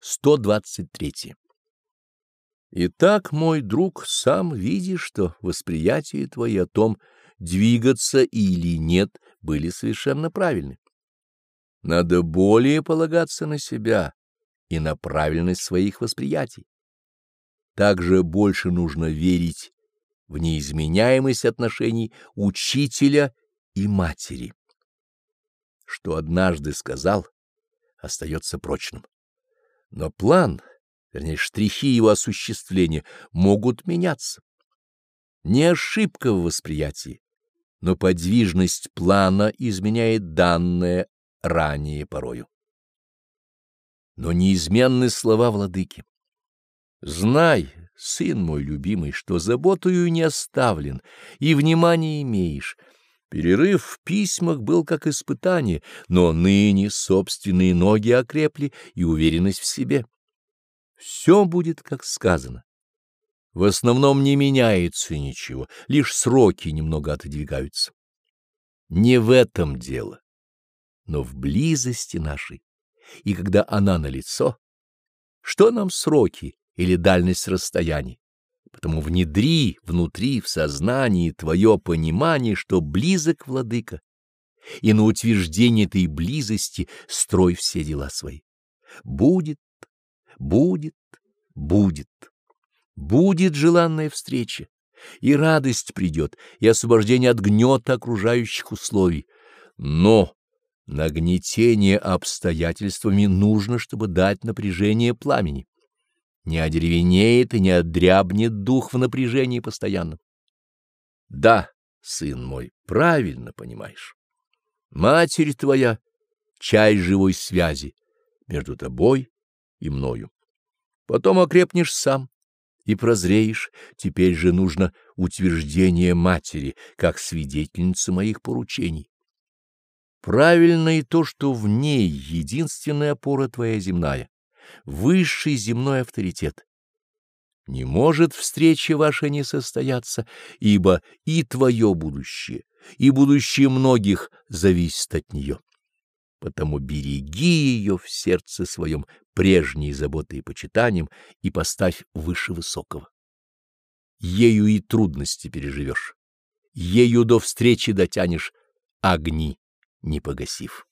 123. Итак, мой друг, сам видишь, что восприятие твои о том, двигаться или нет, были совершенно правильны. Надо более полагаться на себя и на правильность своих восприятий. Также больше нужно верить в неизменяемость отношений учителя и матери. Что однажды сказал, остается прочным. Но план, вернее, штрихи его осуществления могут меняться. Не ошибка в восприятии, но подвижность плана изменяет данное ранее порою. Но неизменны слова владыки. Знай, сын мой любимый, что заботою не оставлен, и внимание имеешь. Перерыв в письмах был как испытание, но ныне собственные ноги окрепли и уверенность в себе. Все будет, как сказано. В основном не меняется ничего, лишь сроки немного отодвигаются. Не в этом дело, но в близости нашей. И когда она налицо, что нам сроки или дальность расстояний? Потому внедри внутри в сознании твое понимание, что близок владыка, и на утверждение этой близости строй все дела свои. Будет, будет, будет. Будет желанная встреча, и радость придет, и освобождение от гнета окружающих условий. Но нагнетение обстоятельствами нужно, чтобы дать напряжение пламени не одеревенеет и не одрябнет дух в напряжении постоянном. Да, сын мой, правильно понимаешь. Матерь твоя — часть живой связи между тобой и мною. Потом окрепнешь сам и прозреешь, теперь же нужно утверждение матери, как свидетельницы моих поручений. Правильно и то, что в ней единственная опора твоя земная высший земной авторитет. Не может встреча ваша не состояться, ибо и твое будущее, и будущее многих зависит от нее. Потому береги ее в сердце своем прежней заботой и почитанием и поставь выше высокого. Ею и трудности переживешь, ею до встречи дотянешь, огни не погасив.